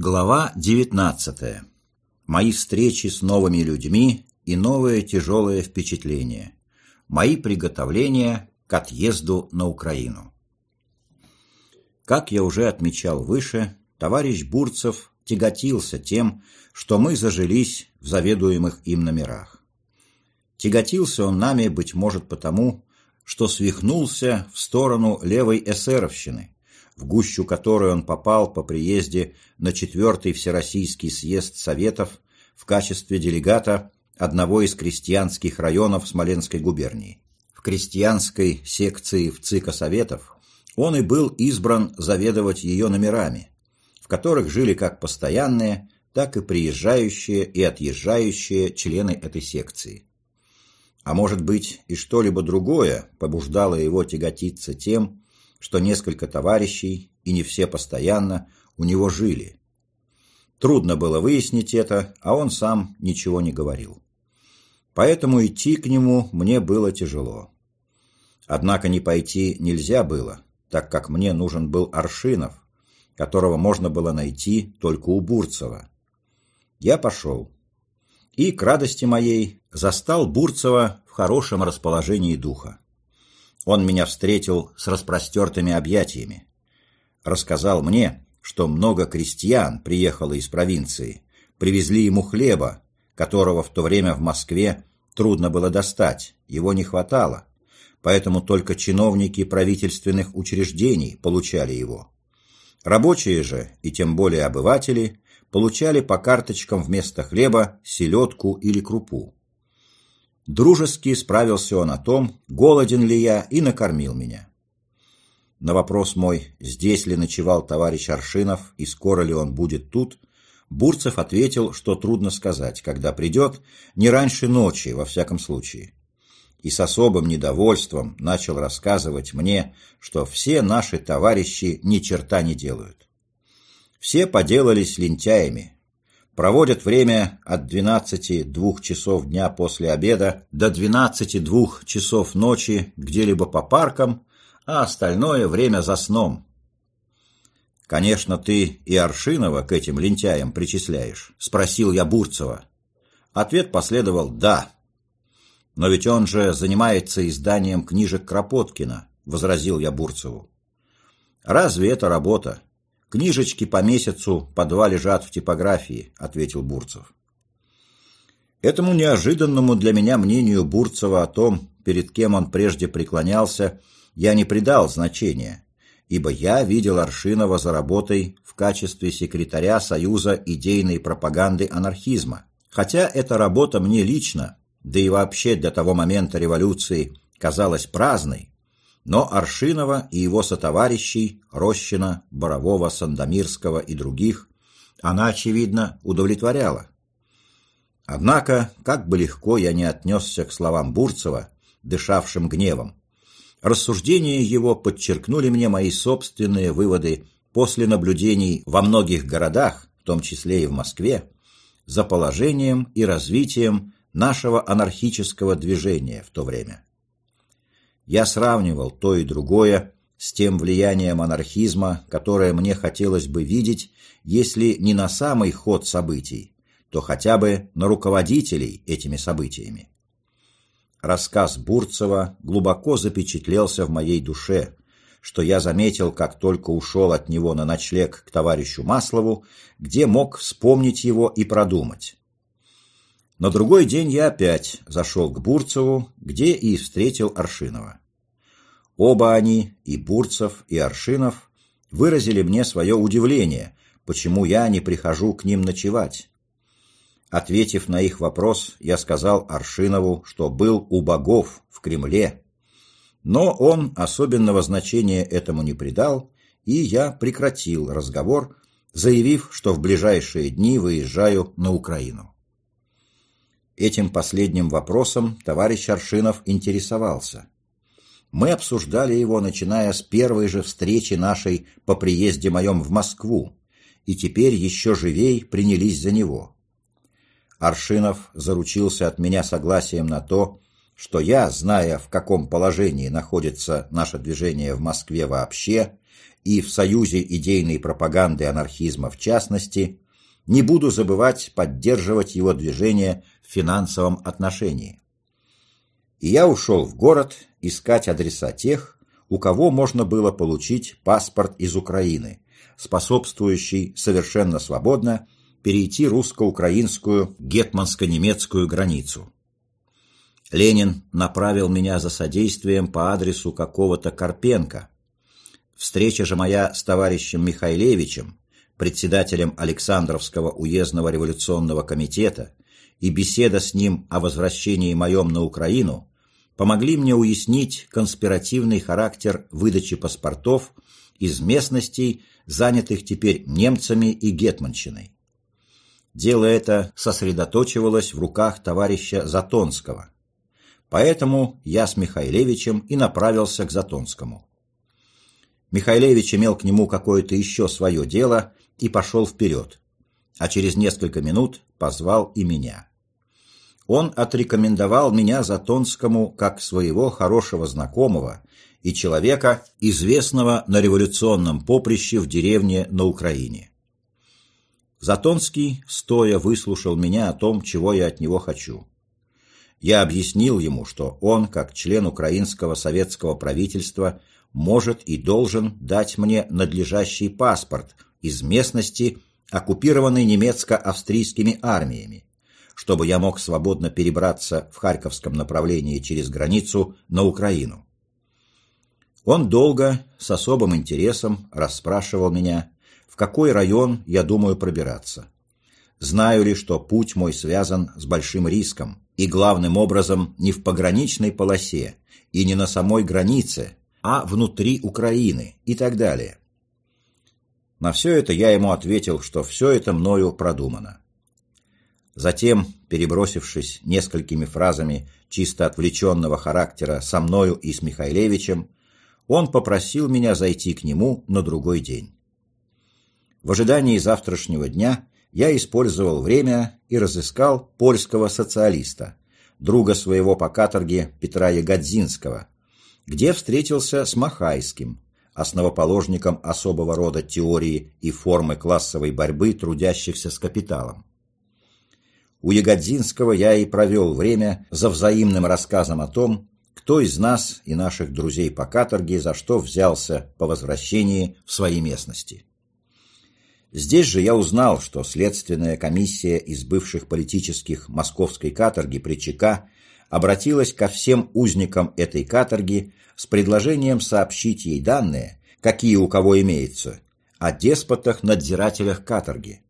Глава 19. Мои встречи с новыми людьми и новые тяжелые впечатления. Мои приготовления к отъезду на Украину. Как я уже отмечал выше, товарищ Бурцев тяготился тем, что мы зажились в заведуемых им номерах. Тяготился он нами, быть может, потому, что свихнулся в сторону левой эсеровщины – в гущу которой он попал по приезде на четвертый Всероссийский съезд Советов в качестве делегата одного из крестьянских районов Смоленской губернии. В крестьянской секции в ЦИКа Советов он и был избран заведовать ее номерами, в которых жили как постоянные, так и приезжающие и отъезжающие члены этой секции. А может быть и что-либо другое побуждало его тяготиться тем, что несколько товарищей, и не все постоянно, у него жили. Трудно было выяснить это, а он сам ничего не говорил. Поэтому идти к нему мне было тяжело. Однако не пойти нельзя было, так как мне нужен был Аршинов, которого можно было найти только у Бурцева. Я пошел. И, к радости моей, застал Бурцева в хорошем расположении духа. Он меня встретил с распростертыми объятиями. Рассказал мне, что много крестьян приехало из провинции, привезли ему хлеба, которого в то время в Москве трудно было достать, его не хватало, поэтому только чиновники правительственных учреждений получали его. Рабочие же, и тем более обыватели, получали по карточкам вместо хлеба селедку или крупу. Дружески справился он о том, голоден ли я, и накормил меня. На вопрос мой, здесь ли ночевал товарищ Аршинов и скоро ли он будет тут, Бурцев ответил, что трудно сказать, когда придет, не раньше ночи, во всяком случае. И с особым недовольством начал рассказывать мне, что все наши товарищи ни черта не делают. Все поделались лентяями, проводят время от 12-2 часов дня после обеда до 12-2 часов ночи где-либо по паркам, а остальное время за сном. «Конечно, ты и Аршинова к этим лентяям причисляешь?» – спросил я Бурцева. Ответ последовал «да». «Но ведь он же занимается изданием книжек Кропоткина», – возразил я Бурцеву. «Разве это работа? Книжечки по месяцу по два лежат в типографии, ответил Бурцев. Этому неожиданному для меня мнению Бурцева о том, перед кем он прежде преклонялся, я не придал значения, ибо я видел Аршинова за работой в качестве секретаря Союза идейной пропаганды анархизма. Хотя эта работа мне лично, да и вообще для того момента революции, казалась праздной, но Аршинова и его сотоварищей, Рощина, Борового, Сандомирского и других, она, очевидно, удовлетворяла. Однако, как бы легко я не отнесся к словам Бурцева, дышавшим гневом, рассуждения его подчеркнули мне мои собственные выводы после наблюдений во многих городах, в том числе и в Москве, за положением и развитием нашего анархического движения в то время. Я сравнивал то и другое с тем влиянием анархизма, которое мне хотелось бы видеть, если не на самый ход событий, то хотя бы на руководителей этими событиями. Рассказ Бурцева глубоко запечатлелся в моей душе, что я заметил, как только ушел от него на ночлег к товарищу Маслову, где мог вспомнить его и продумать. На другой день я опять зашел к Бурцеву, где и встретил Аршинова. Оба они, и Бурцев, и Аршинов, выразили мне свое удивление, почему я не прихожу к ним ночевать. Ответив на их вопрос, я сказал Аршинову, что был у богов в Кремле. Но он особенного значения этому не придал, и я прекратил разговор, заявив, что в ближайшие дни выезжаю на Украину. Этим последним вопросом товарищ Аршинов интересовался. Мы обсуждали его, начиная с первой же встречи нашей по приезде моем в Москву, и теперь еще живей принялись за него. Аршинов заручился от меня согласием на то, что я, зная, в каком положении находится наше движение в Москве вообще, и в союзе идейной пропаганды анархизма в частности, не буду забывать поддерживать его движение в финансовом отношении. И я ушел в город искать адреса тех, у кого можно было получить паспорт из Украины, способствующий совершенно свободно перейти русско-украинскую гетманско-немецкую границу. Ленин направил меня за содействием по адресу какого-то Карпенко. Встреча же моя с товарищем Михайлевичем, председателем Александровского уездного революционного комитета, и беседа с ним о возвращении моем на Украину помогли мне уяснить конспиративный характер выдачи паспортов из местностей, занятых теперь немцами и гетманщиной. Дело это сосредоточивалось в руках товарища Затонского. Поэтому я с Михайлевичем и направился к Затонскому. Михайлевич имел к нему какое-то еще свое дело и пошел вперед, а через несколько минут позвал и меня. Он отрекомендовал меня Затонскому как своего хорошего знакомого и человека, известного на революционном поприще в деревне на Украине. Затонский, стоя, выслушал меня о том, чего я от него хочу. Я объяснил ему, что он, как член украинского советского правительства, может и должен дать мне надлежащий паспорт из местности, оккупированной немецко-австрийскими армиями, чтобы я мог свободно перебраться в Харьковском направлении через границу на Украину. Он долго, с особым интересом, расспрашивал меня, какой район я думаю пробираться. Знаю ли, что путь мой связан с большим риском, и главным образом не в пограничной полосе и не на самой границе, а внутри Украины и так далее. На все это я ему ответил, что все это мною продумано. Затем, перебросившись несколькими фразами чисто отвлеченного характера со мною и с Михайлевичем, он попросил меня зайти к нему на другой день. В ожидании завтрашнего дня я использовал время и разыскал польского социалиста, друга своего по каторге Петра Ягодзинского, где встретился с Махайским, основоположником особого рода теории и формы классовой борьбы трудящихся с капиталом. У Ягодзинского я и провел время за взаимным рассказом о том, кто из нас и наших друзей по каторге за что взялся по возвращении в свои местности. Здесь же я узнал, что следственная комиссия из бывших политических московской каторги при ЧК обратилась ко всем узникам этой каторги с предложением сообщить ей данные, какие у кого имеются, о деспотах-надзирателях каторги.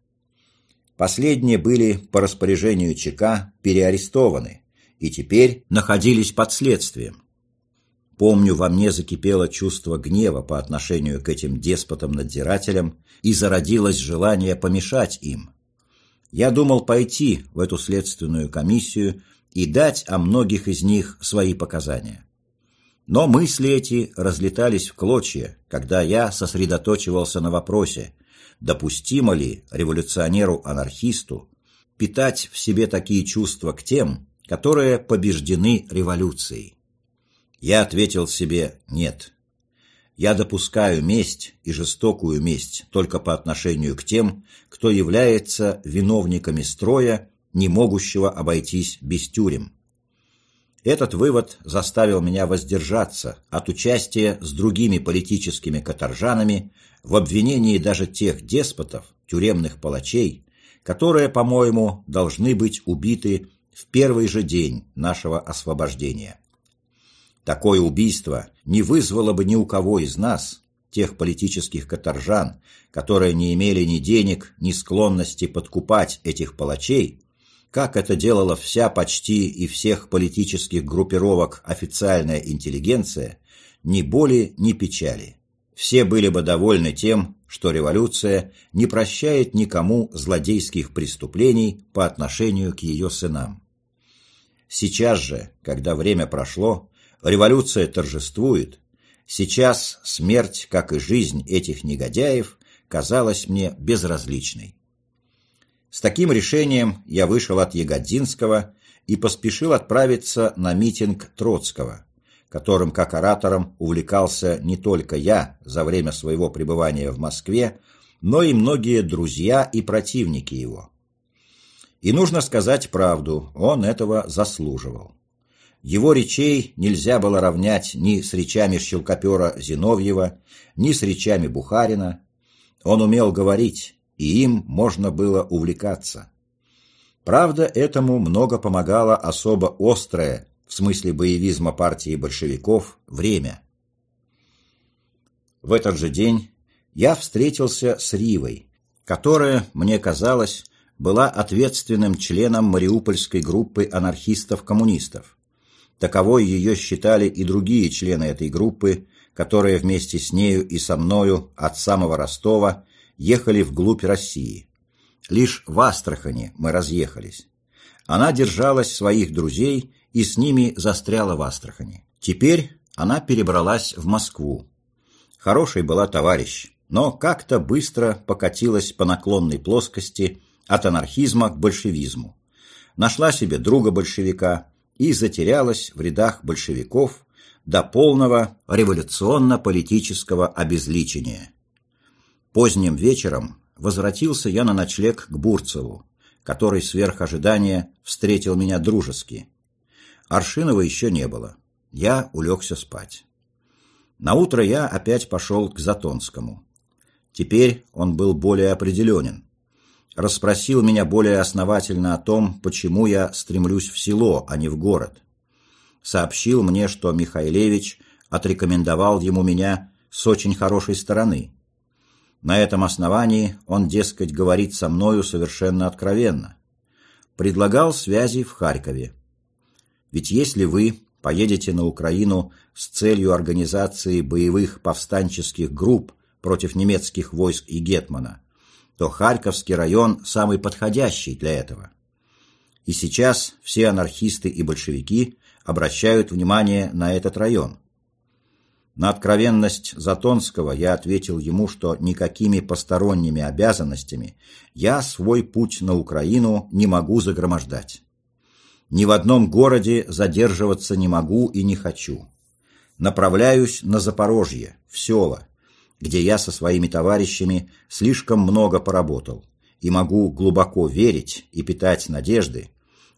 Последние были по распоряжению ЧК переарестованы и теперь находились под следствием. Помню, во мне закипело чувство гнева по отношению к этим деспотам-надзирателям и зародилось желание помешать им. Я думал пойти в эту следственную комиссию и дать о многих из них свои показания. Но мысли эти разлетались в клочья, когда я сосредоточивался на вопросе, допустимо ли революционеру-анархисту питать в себе такие чувства к тем, которые побеждены революцией. Я ответил себе «нет». Я допускаю месть и жестокую месть только по отношению к тем, кто является виновниками строя, не могущего обойтись без тюрем. Этот вывод заставил меня воздержаться от участия с другими политическими каторжанами в обвинении даже тех деспотов, тюремных палачей, которые, по-моему, должны быть убиты в первый же день нашего освобождения. Такое убийство не вызвало бы ни у кого из нас, тех политических каторжан, которые не имели ни денег, ни склонности подкупать этих палачей, как это делала вся почти и всех политических группировок официальная интеллигенция, ни боли, ни печали. Все были бы довольны тем, что революция не прощает никому злодейских преступлений по отношению к ее сынам. Сейчас же, когда время прошло, Революция торжествует. Сейчас смерть, как и жизнь этих негодяев, казалась мне безразличной. С таким решением я вышел от Ягодзинского и поспешил отправиться на митинг Троцкого, которым как оратором увлекался не только я за время своего пребывания в Москве, но и многие друзья и противники его. И нужно сказать правду, он этого заслуживал. Его речей нельзя было равнять ни с речами щелкопера Зиновьева, ни с речами Бухарина. Он умел говорить, и им можно было увлекаться. Правда, этому много помогало особо острое, в смысле боевизма партии большевиков, время. В этот же день я встретился с Ривой, которая, мне казалось, была ответственным членом мариупольской группы анархистов-коммунистов. Таковой ее считали и другие члены этой группы, которые вместе с нею и со мною от самого Ростова ехали вглубь России. Лишь в Астрахани мы разъехались. Она держалась своих друзей и с ними застряла в Астрахани. Теперь она перебралась в Москву. Хорошей была товарищ, но как-то быстро покатилась по наклонной плоскости от анархизма к большевизму. Нашла себе друга-большевика, и затерялась в рядах большевиков до полного революционно-политического обезличения. Поздним вечером возвратился я на ночлег к Бурцеву, который сверх ожидания встретил меня дружески. Аршинова еще не было. Я улегся спать. Наутро я опять пошел к Затонскому. Теперь он был более определенен расспросил меня более основательно о том, почему я стремлюсь в село, а не в город. Сообщил мне, что Михайлевич отрекомендовал ему меня с очень хорошей стороны. На этом основании он, дескать, говорит со мною совершенно откровенно. Предлагал связи в Харькове. Ведь если вы поедете на Украину с целью организации боевых повстанческих групп против немецких войск и Гетмана, то Харьковский район самый подходящий для этого. И сейчас все анархисты и большевики обращают внимание на этот район. На откровенность Затонского я ответил ему, что никакими посторонними обязанностями я свой путь на Украину не могу загромождать. Ни в одном городе задерживаться не могу и не хочу. Направляюсь на Запорожье, в села, где я со своими товарищами слишком много поработал, и могу глубоко верить и питать надежды,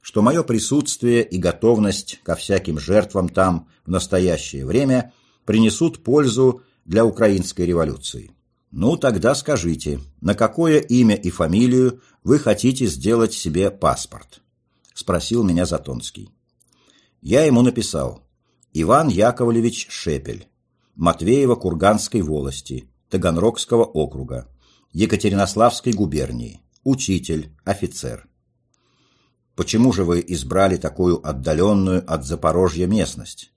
что мое присутствие и готовность ко всяким жертвам там в настоящее время принесут пользу для украинской революции. Ну, тогда скажите, на какое имя и фамилию вы хотите сделать себе паспорт? Спросил меня Затонский. Я ему написал Иван Яковлевич Шепель, Матвеево-Курганской волости, Таганрогского округа, Екатеринославской губернии, учитель, офицер. Почему же вы избрали такую отдаленную от Запорожья местность?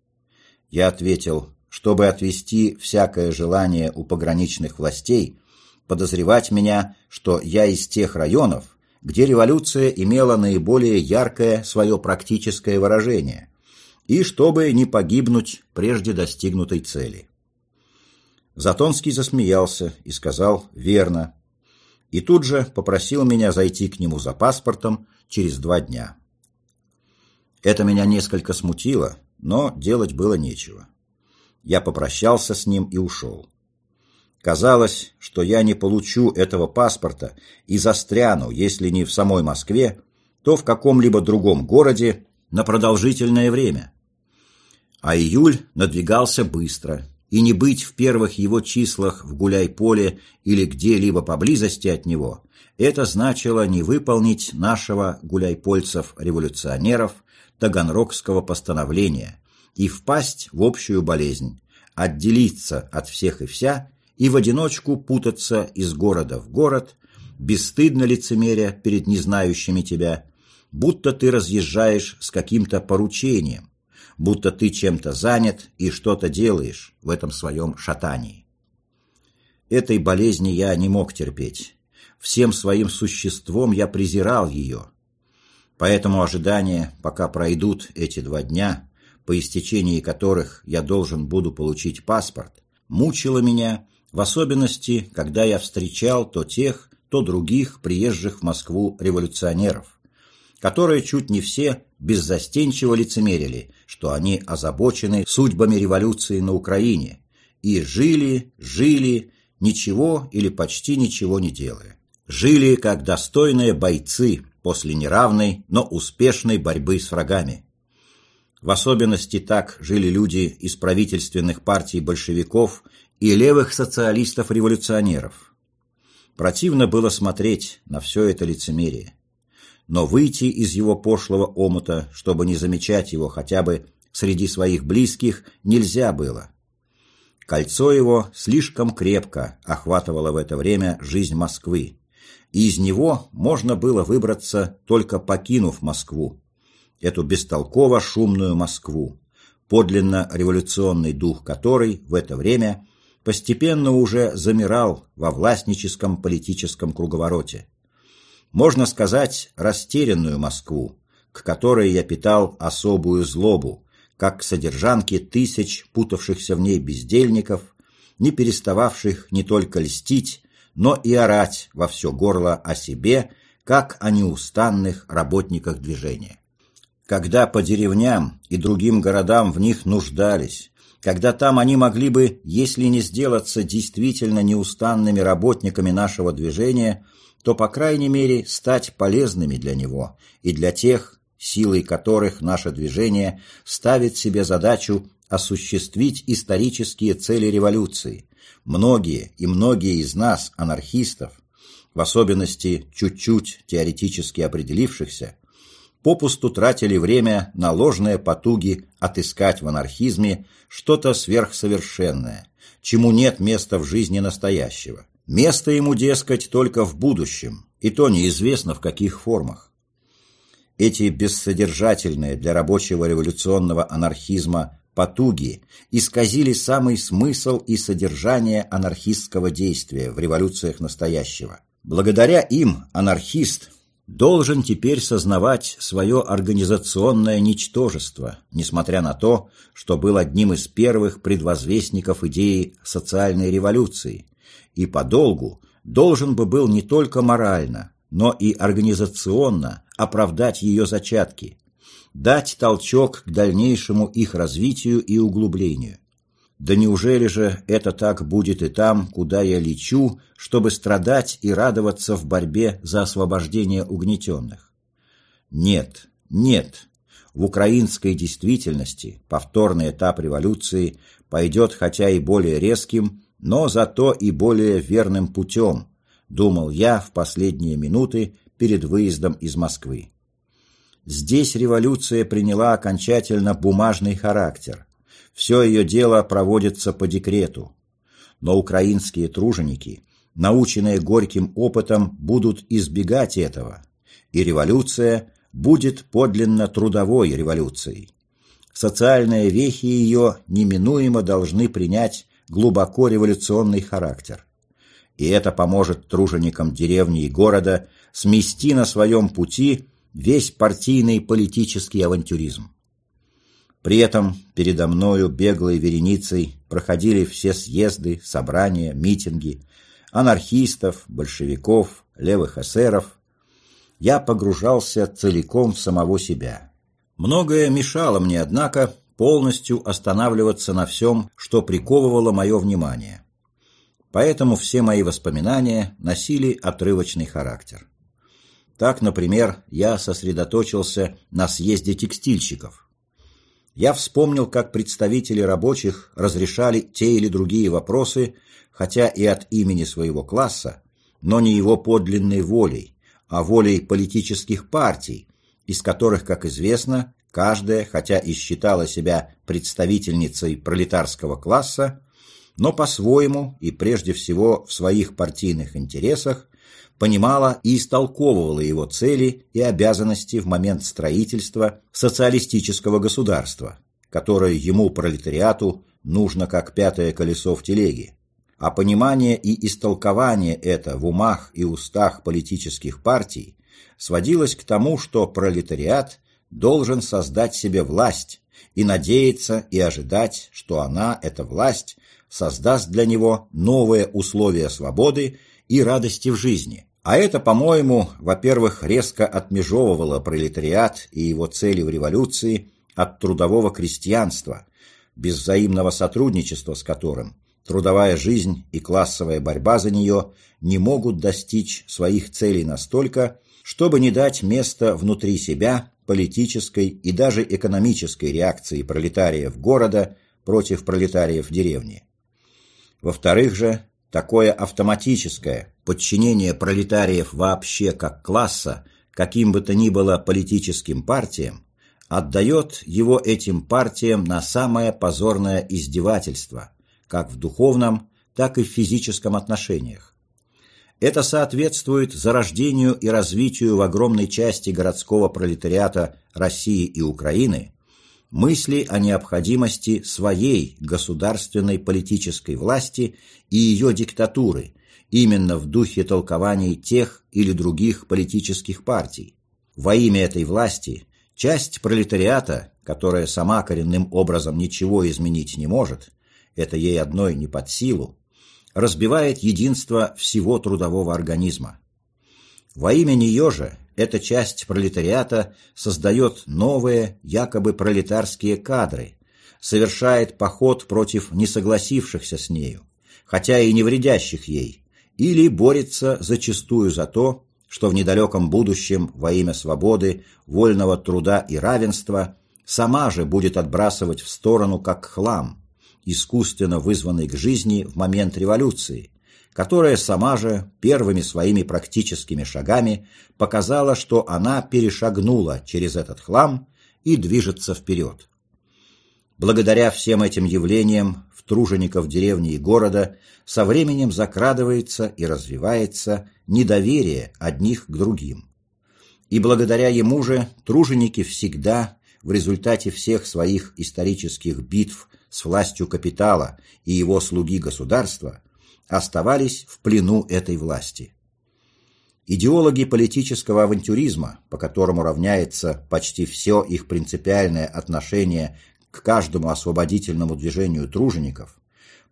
Я ответил, чтобы отвести всякое желание у пограничных властей подозревать меня, что я из тех районов, где революция имела наиболее яркое свое практическое выражение, и чтобы не погибнуть прежде достигнутой цели. Затонский засмеялся и сказал «верно». И тут же попросил меня зайти к нему за паспортом через два дня. Это меня несколько смутило, но делать было нечего. Я попрощался с ним и ушел. Казалось, что я не получу этого паспорта и застряну, если не в самой Москве, то в каком-либо другом городе на продолжительное время. А июль надвигался быстро, и не быть в первых его числах в гуляй-поле или где-либо поблизости от него, это значило не выполнить нашего гуляйпольцев-революционеров Таганрогского постановления и впасть в общую болезнь, отделиться от всех и вся и в одиночку путаться из города в город, бесстыдно лицемеря перед незнающими тебя, будто ты разъезжаешь с каким-то поручением, будто ты чем-то занят и что-то делаешь в этом своем шатании. Этой болезни я не мог терпеть. Всем своим существом я презирал ее. Поэтому ожидание, пока пройдут эти два дня, по истечении которых я должен буду получить паспорт, мучило меня, в особенности, когда я встречал то тех, то других приезжих в Москву революционеров, которые чуть не все беззастенчиво лицемерили, что они озабочены судьбами революции на Украине, и жили, жили, ничего или почти ничего не делая. Жили как достойные бойцы после неравной, но успешной борьбы с врагами. В особенности так жили люди из правительственных партий большевиков и левых социалистов-революционеров. Противно было смотреть на все это лицемерие. Но выйти из его пошлого омута, чтобы не замечать его хотя бы среди своих близких, нельзя было. Кольцо его слишком крепко охватывало в это время жизнь Москвы, и из него можно было выбраться, только покинув Москву, эту бестолково шумную Москву, подлинно революционный дух которой в это время постепенно уже замирал во властническом политическом круговороте. Можно сказать, растерянную Москву, к которой я питал особую злобу, как к содержанке тысяч путавшихся в ней бездельников, не перестававших не только льстить, но и орать во все горло о себе, как о неустанных работниках движения. Когда по деревням и другим городам в них нуждались, когда там они могли бы, если не сделаться действительно неустанными работниками нашего движения, то, по крайней мере, стать полезными для него и для тех, силой которых наше движение ставит себе задачу осуществить исторические цели революции. Многие и многие из нас, анархистов, в особенности чуть-чуть теоретически определившихся, попусту тратили время на ложные потуги отыскать в анархизме что-то сверхсовершенное, чему нет места в жизни настоящего. Место ему, дескать, только в будущем, и то неизвестно в каких формах. Эти бессодержательные для рабочего революционного анархизма потуги исказили самый смысл и содержание анархистского действия в революциях настоящего. Благодаря им анархист должен теперь сознавать свое организационное ничтожество, несмотря на то, что был одним из первых предвозвестников идеи социальной революции, и подолгу должен бы был не только морально, но и организационно оправдать ее зачатки, дать толчок к дальнейшему их развитию и углублению. Да неужели же это так будет и там, куда я лечу, чтобы страдать и радоваться в борьбе за освобождение угнетенных? Нет, нет. В украинской действительности повторный этап революции пойдет хотя и более резким, но зато и более верным путем, думал я в последние минуты перед выездом из Москвы. Здесь революция приняла окончательно бумажный характер – все ее дело проводится по декрету. Но украинские труженики, наученные горьким опытом, будут избегать этого, и революция будет подлинно трудовой революцией. Социальные вехи ее неминуемо должны принять глубоко революционный характер. И это поможет труженикам деревни и города смести на своем пути весь партийный политический авантюризм. При этом передо мною беглой вереницей проходили все съезды, собрания, митинги, анархистов, большевиков, левых эсеров. Я погружался целиком в самого себя. Многое мешало мне, однако, полностью останавливаться на всем, что приковывало мое внимание. Поэтому все мои воспоминания носили отрывочный характер. Так, например, я сосредоточился на съезде текстильщиков, я вспомнил, как представители рабочих разрешали те или другие вопросы, хотя и от имени своего класса, но не его подлинной волей, а волей политических партий, из которых, как известно, каждая, хотя и считала себя представительницей пролетарского класса, но по-своему и прежде всего в своих партийных интересах понимала и истолковывала его цели и обязанности в момент строительства социалистического государства, которое ему, пролетариату, нужно как пятое колесо в телеге. А понимание и истолкование это в умах и устах политических партий сводилось к тому, что пролетариат должен создать себе власть и надеяться и ожидать, что она, эта власть, создаст для него новые условия свободы и радости в жизни, А это, по-моему, во-первых, резко отмежевывало пролетариат и его цели в революции от трудового крестьянства, без взаимного сотрудничества с которым трудовая жизнь и классовая борьба за нее не могут достичь своих целей настолько, чтобы не дать места внутри себя политической и даже экономической реакции пролетариев города против пролетариев деревни. Во-вторых же, такое автоматическое подчинение пролетариев вообще как класса каким бы то ни было политическим партиям отдает его этим партиям на самое позорное издевательство, как в духовном, так и в физическом отношениях. Это соответствует зарождению и развитию в огромной части городского пролетариата России и Украины мысли о необходимости своей государственной политической власти и ее диктатуры, именно в духе толкований тех или других политических партий. Во имя этой власти часть пролетариата, которая сама коренным образом ничего изменить не может, это ей одной не под силу, разбивает единство всего трудового организма. Во имя нее же эта часть пролетариата создает новые, якобы пролетарские кадры, совершает поход против несогласившихся с нею, хотя и не вредящих ей, или борется зачастую за то, что в недалеком будущем во имя свободы, вольного труда и равенства сама же будет отбрасывать в сторону как хлам, искусственно вызванный к жизни в момент революции, которая сама же первыми своими практическими шагами показала, что она перешагнула через этот хлам и движется вперед. Благодаря всем этим явлениям в тружеников деревни и города со временем закрадывается и развивается недоверие одних к другим. И благодаря ему же труженики всегда в результате всех своих исторических битв с властью капитала и его слуги государства оставались в плену этой власти. Идеологи политического авантюризма, по которому равняется почти все их принципиальное отношение к каждому освободительному движению тружеников,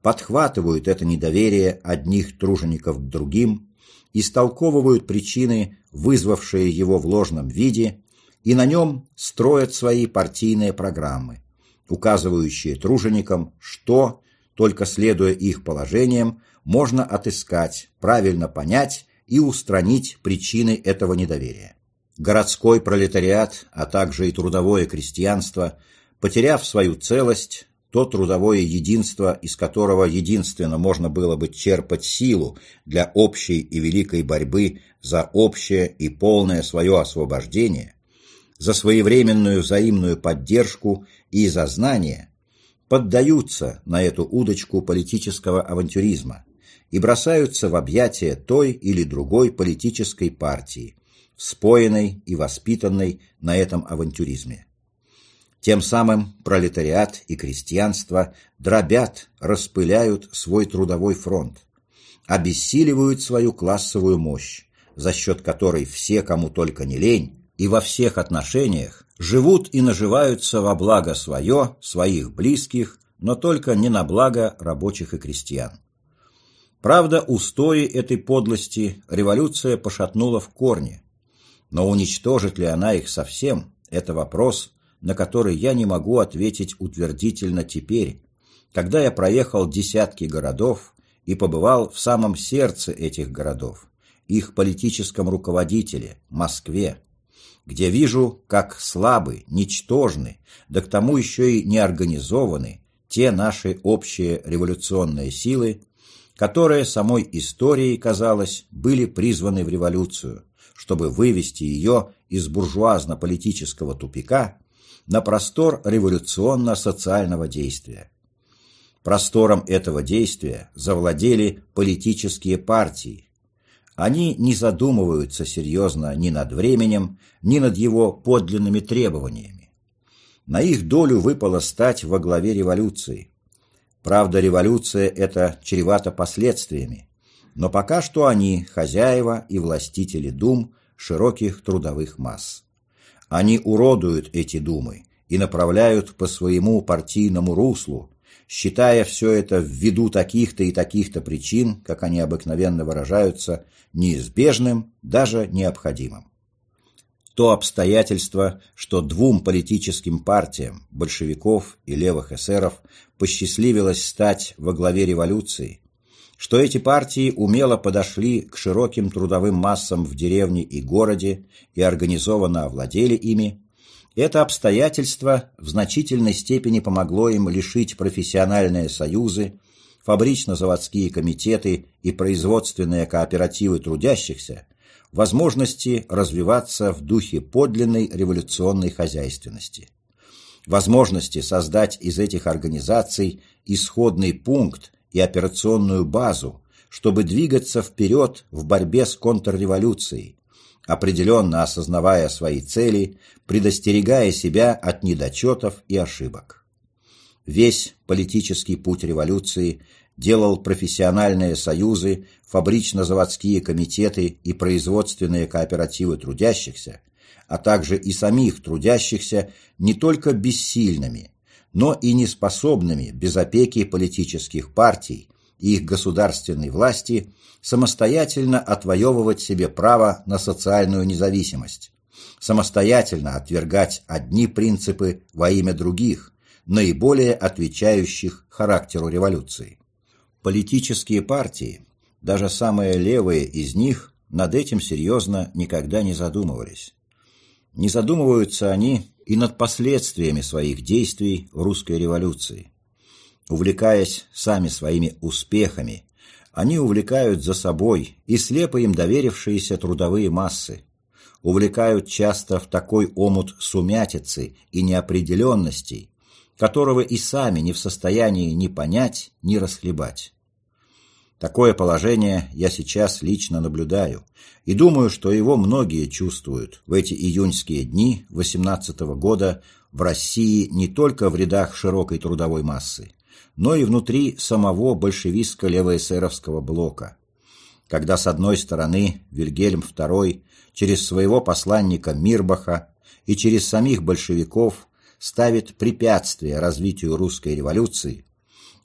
подхватывают это недоверие одних тружеников к другим, истолковывают причины, вызвавшие его в ложном виде, и на нем строят свои партийные программы, указывающие труженикам, что, только следуя их положениям, можно отыскать, правильно понять и устранить причины этого недоверия. Городской пролетариат, а также и трудовое крестьянство, потеряв свою целость, то трудовое единство, из которого единственно можно было бы черпать силу для общей и великой борьбы за общее и полное свое освобождение, за своевременную взаимную поддержку и за знания, поддаются на эту удочку политического авантюризма и бросаются в объятия той или другой политической партии, споенной и воспитанной на этом авантюризме. Тем самым пролетариат и крестьянство дробят, распыляют свой трудовой фронт, обессиливают свою классовую мощь, за счет которой все, кому только не лень, и во всех отношениях живут и наживаются во благо свое, своих близких, но только не на благо рабочих и крестьян. Правда, устои этой подлости революция пошатнула в корне, но уничтожит ли она их совсем – это вопрос, на который я не могу ответить утвердительно теперь, когда я проехал десятки городов и побывал в самом сердце этих городов, их политическом руководителе, Москве, где вижу, как слабы, ничтожны, да к тому еще и неорганизованы те наши общие революционные силы, которые самой историей, казалось, были призваны в революцию, чтобы вывести ее из буржуазно-политического тупика на простор революционно-социального действия. Простором этого действия завладели политические партии, они не задумываются серьезно ни над временем, ни над его подлинными требованиями. На их долю выпало стать во главе революции. Правда, революция это чревата последствиями, но пока что они хозяева и властители дум широких трудовых масс. Они уродуют эти думы и направляют по своему партийному руслу, считая все это ввиду таких-то и таких-то причин, как они обыкновенно выражаются, неизбежным, даже необходимым. То обстоятельство, что двум политическим партиям, большевиков и левых эсеров, посчастливилось стать во главе революции, что эти партии умело подошли к широким трудовым массам в деревне и городе и организованно овладели ими, это обстоятельство в значительной степени помогло им лишить профессиональные союзы, фабрично-заводские комитеты и производственные кооперативы трудящихся возможности развиваться в духе подлинной революционной хозяйственности. Возможности создать из этих организаций исходный пункт и операционную базу, чтобы двигаться вперед в борьбе с контрреволюцией, определенно осознавая свои цели, предостерегая себя от недочетов и ошибок. Весь политический путь революции делал профессиональные союзы, фабрично-заводские комитеты и производственные кооперативы трудящихся, а также и самих трудящихся не только бессильными, но и неспособными без опеки политических партий и их государственной власти самостоятельно отвоевывать себе право на социальную независимость, самостоятельно отвергать одни принципы во имя других, наиболее отвечающих характеру революции. Политические партии, даже самые левые из них, над этим серьезно никогда не задумывались. Не задумываются они и над последствиями своих действий в русской революции. Увлекаясь сами своими успехами, они увлекают за собой и слепо им доверившиеся трудовые массы, увлекают часто в такой омут сумятицы и неопределенностей, которого и сами не в состоянии ни понять, ни расхлебать. Такое положение я сейчас лично наблюдаю, и думаю, что его многие чувствуют в эти июньские дни 18 -го года в России не только в рядах широкой трудовой массы, но и внутри самого большевистско-левоэсеровского блока, когда с одной стороны Вильгельм II через своего посланника Мирбаха и через самих большевиков ставит препятствия развитию русской революции,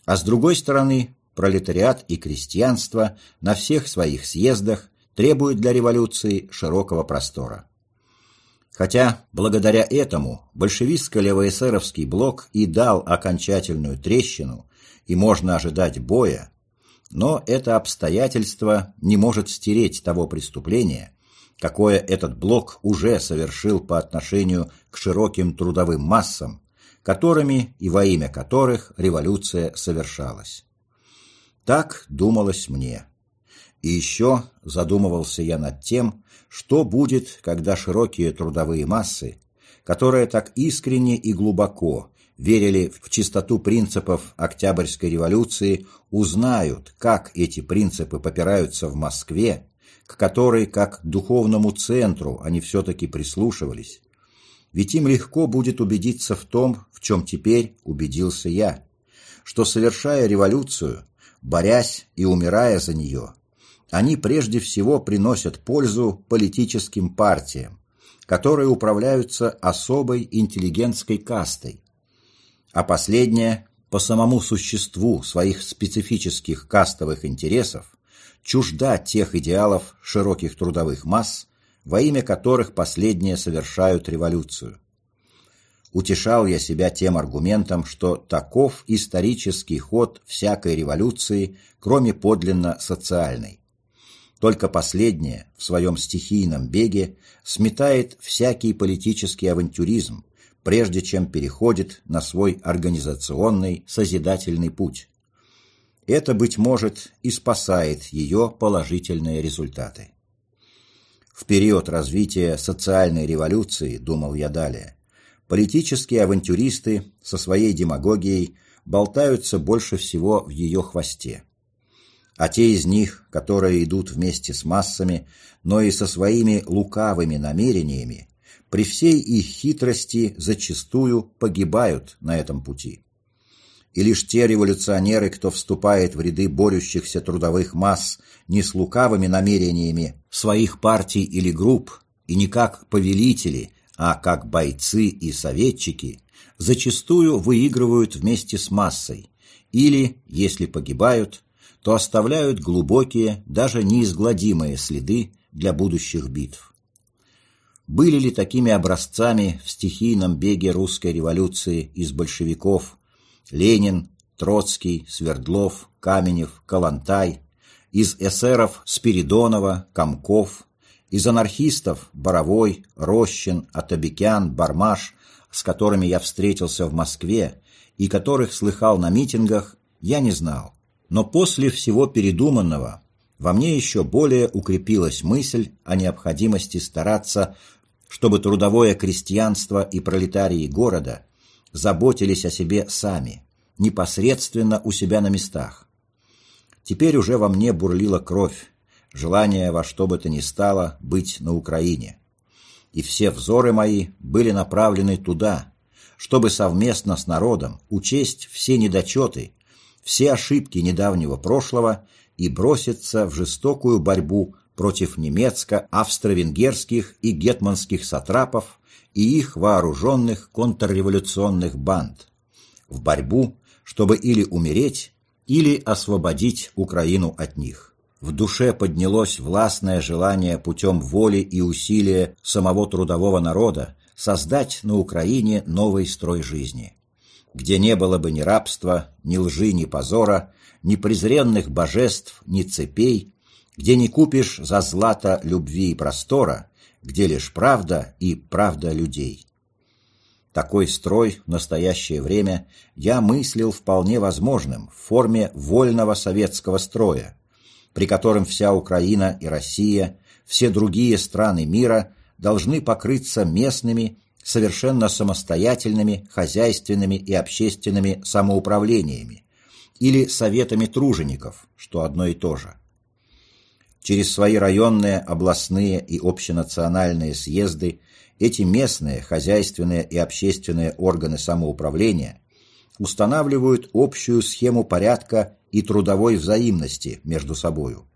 а с другой стороны пролетариат и крестьянство на всех своих съездах требуют для революции широкого простора. Хотя благодаря этому большевистско-левоэсеровский блок и дал окончательную трещину, и можно ожидать боя, но это обстоятельство не может стереть того преступления, какое этот блок уже совершил по отношению к широким трудовым массам, которыми и во имя которых революция совершалась. Так думалось мне. И еще задумывался я над тем, что будет, когда широкие трудовые массы, которые так искренне и глубоко верили в чистоту принципов Октябрьской революции, узнают, как эти принципы попираются в Москве, к которой, как духовному центру, они все-таки прислушивались. Ведь им легко будет убедиться в том, в чем теперь убедился я, что, совершая революцию, борясь и умирая за нее, они прежде всего приносят пользу политическим партиям, которые управляются особой интеллигентской кастой, а последняя по самому существу своих специфических кастовых интересов чужда тех идеалов широких трудовых масс, во имя которых последние совершают революцию. Утешал я себя тем аргументом, что таков исторический ход всякой революции, кроме подлинно социальной. Только последняя в своем стихийном беге сметает всякий политический авантюризм, прежде чем переходит на свой организационный созидательный путь. Это, быть может, и спасает ее положительные результаты. В период развития социальной революции, думал я далее, Политические авантюристы со своей демагогией болтаются больше всего в ее хвосте. А те из них, которые идут вместе с массами, но и со своими лукавыми намерениями, при всей их хитрости зачастую погибают на этом пути. И лишь те революционеры, кто вступает в ряды борющихся трудовых масс не с лукавыми намерениями своих партий или групп, и не как повелители, а как бойцы и советчики зачастую выигрывают вместе с массой или, если погибают, то оставляют глубокие, даже неизгладимые следы для будущих битв. Были ли такими образцами в стихийном беге русской революции из большевиков Ленин, Троцкий, Свердлов, Каменев, Калантай, из эсеров Спиридонова, Комков, из анархистов Боровой, Рощин, Атабекян, Бармаш, с которыми я встретился в Москве и которых слыхал на митингах, я не знал. Но после всего передуманного во мне еще более укрепилась мысль о необходимости стараться, чтобы трудовое крестьянство и пролетарии города заботились о себе сами, непосредственно у себя на местах. Теперь уже во мне бурлила кровь, желание во что бы то ни стало быть на Украине. И все взоры мои были направлены туда, чтобы совместно с народом учесть все недочеты, все ошибки недавнего прошлого и броситься в жестокую борьбу против немецко-австро-венгерских и гетманских сатрапов и их вооруженных контрреволюционных банд, в борьбу, чтобы или умереть, или освободить Украину от них. В душе поднялось властное желание путем воли и усилия самого трудового народа создать на Украине новый строй жизни, где не было бы ни рабства, ни лжи, ни позора, ни презренных божеств, ни цепей, где не купишь за злато любви и простора, где лишь правда и правда людей. Такой строй в настоящее время я мыслил вполне возможным в форме вольного советского строя, при котором вся Украина и Россия, все другие страны мира должны покрыться местными, совершенно самостоятельными хозяйственными и общественными самоуправлениями или советами тружеников, что одно и то же. Через свои районные, областные и общенациональные съезды эти местные хозяйственные и общественные органы самоуправления устанавливают общую схему порядка и трудовой взаимности между собою.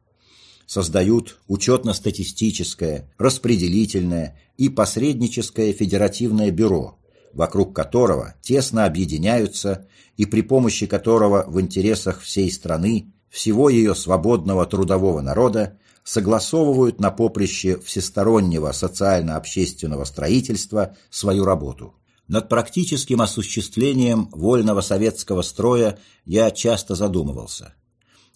Создают учетно-статистическое, распределительное и посредническое федеративное бюро, вокруг которого тесно объединяются и при помощи которого в интересах всей страны, всего ее свободного трудового народа согласовывают на поприще всестороннего социально-общественного строительства свою работу. Над практическим осуществлением вольного советского строя я часто задумывался.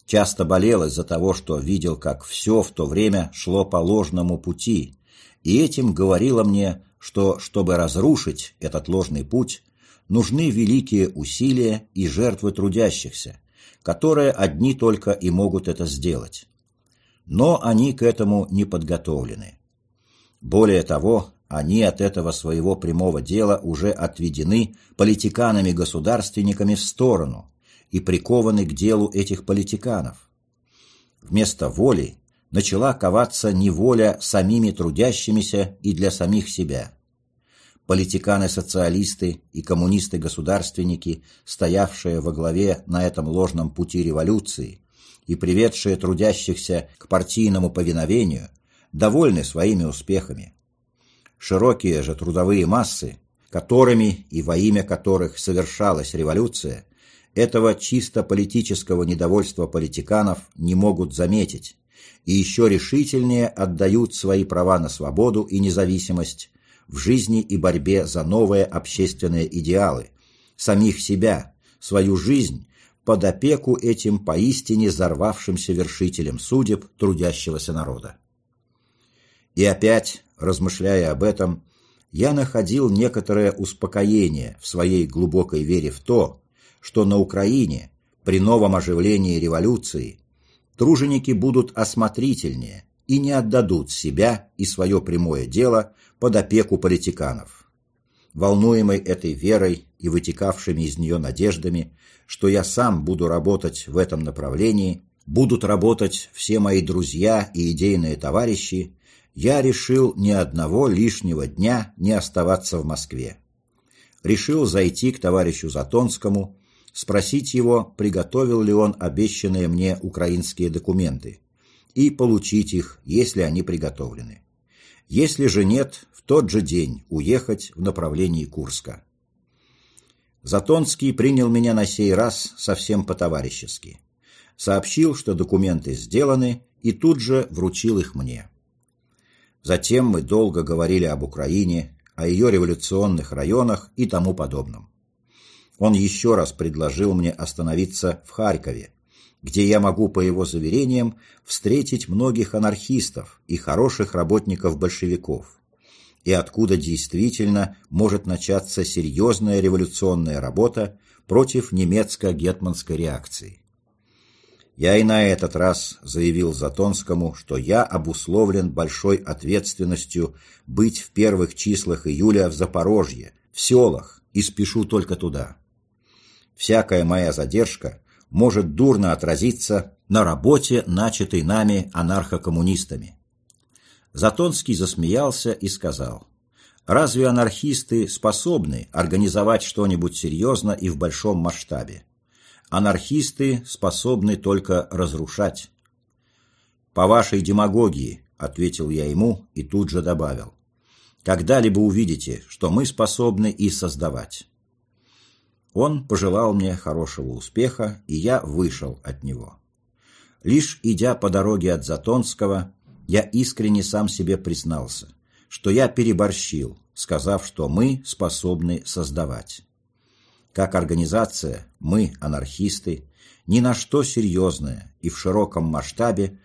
Часто болел из-за того, что видел, как все в то время шло по ложному пути, и этим говорило мне, что, чтобы разрушить этот ложный путь, нужны великие усилия и жертвы трудящихся, которые одни только и могут это сделать но они к этому не подготовлены. Более того, они от этого своего прямого дела уже отведены политиканами-государственниками в сторону и прикованы к делу этих политиканов. Вместо воли начала коваться неволя самими трудящимися и для самих себя. Политиканы-социалисты и коммунисты-государственники, стоявшие во главе на этом ложном пути революции, и приведшие трудящихся к партийному повиновению, довольны своими успехами. Широкие же трудовые массы, которыми и во имя которых совершалась революция, этого чисто политического недовольства политиканов не могут заметить и еще решительнее отдают свои права на свободу и независимость в жизни и борьбе за новые общественные идеалы, самих себя, свою жизнь под опеку этим поистине взорвавшимся вершителем судеб трудящегося народа. И опять, размышляя об этом, я находил некоторое успокоение в своей глубокой вере в то, что на Украине при новом оживлении революции труженики будут осмотрительнее и не отдадут себя и свое прямое дело под опеку политиканов. Волнуемый этой верой и вытекавшими из нее надеждами, что я сам буду работать в этом направлении, будут работать все мои друзья и идейные товарищи, я решил ни одного лишнего дня не оставаться в Москве. Решил зайти к товарищу Затонскому, спросить его, приготовил ли он обещанные мне украинские документы, и получить их, если они приготовлены. Если же нет, в тот же день уехать в направлении Курска. Затонский принял меня на сей раз совсем по-товарищески. Сообщил, что документы сделаны, и тут же вручил их мне. Затем мы долго говорили об Украине, о ее революционных районах и тому подобном. Он еще раз предложил мне остановиться в Харькове, где я могу, по его заверениям, встретить многих анархистов и хороших работников-большевиков, и откуда действительно может начаться серьезная революционная работа против немецко-гетманской реакции. Я и на этот раз заявил Затонскому, что я обусловлен большой ответственностью быть в первых числах июля в Запорожье, в селах, и спешу только туда. Всякая моя задержка может дурно отразиться на работе, начатой нами анархокоммунистами. Затонский засмеялся и сказал, «Разве анархисты способны организовать что-нибудь серьезно и в большом масштабе? Анархисты способны только разрушать». «По вашей демагогии», — ответил я ему и тут же добавил, «когда-либо увидите, что мы способны и создавать». Он пожелал мне хорошего успеха, и я вышел от него. Лишь идя по дороге от Затонского, я искренне сам себе признался, что я переборщил, сказав, что мы способны создавать. Как организация, мы, анархисты, ни на что серьезное и в широком масштабе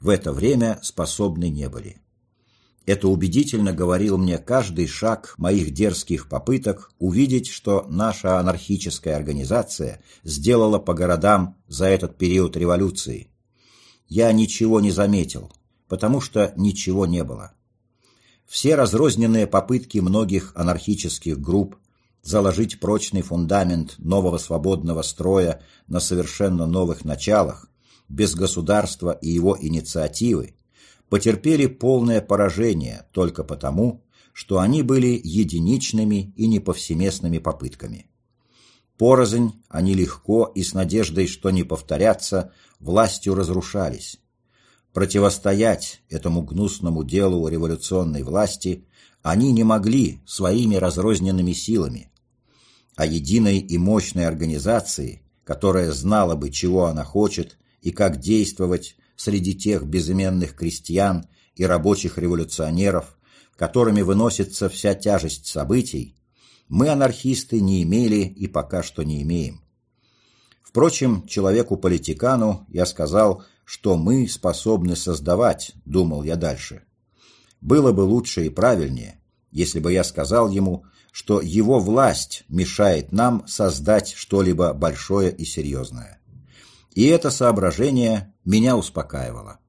в это время способны не были. Это убедительно говорил мне каждый шаг моих дерзких попыток увидеть, что наша анархическая организация сделала по городам за этот период революции. Я ничего не заметил, потому что ничего не было. Все разрозненные попытки многих анархических групп заложить прочный фундамент нового свободного строя на совершенно новых началах, без государства и его инициативы, потерпели полное поражение только потому, что они были единичными и не повсеместными попытками. Порознь они легко и с надеждой, что не повторятся, властью разрушались. Противостоять этому гнусному делу революционной власти они не могли своими разрозненными силами, а единой и мощной организации, которая знала бы, чего она хочет и как действовать, среди тех безыменных крестьян и рабочих революционеров, которыми выносится вся тяжесть событий, мы, анархисты, не имели и пока что не имеем. Впрочем, человеку-политикану я сказал, что мы способны создавать, думал я дальше. Было бы лучше и правильнее, если бы я сказал ему, что его власть мешает нам создать что-либо большое и серьезное. И это соображение меня успокаивало.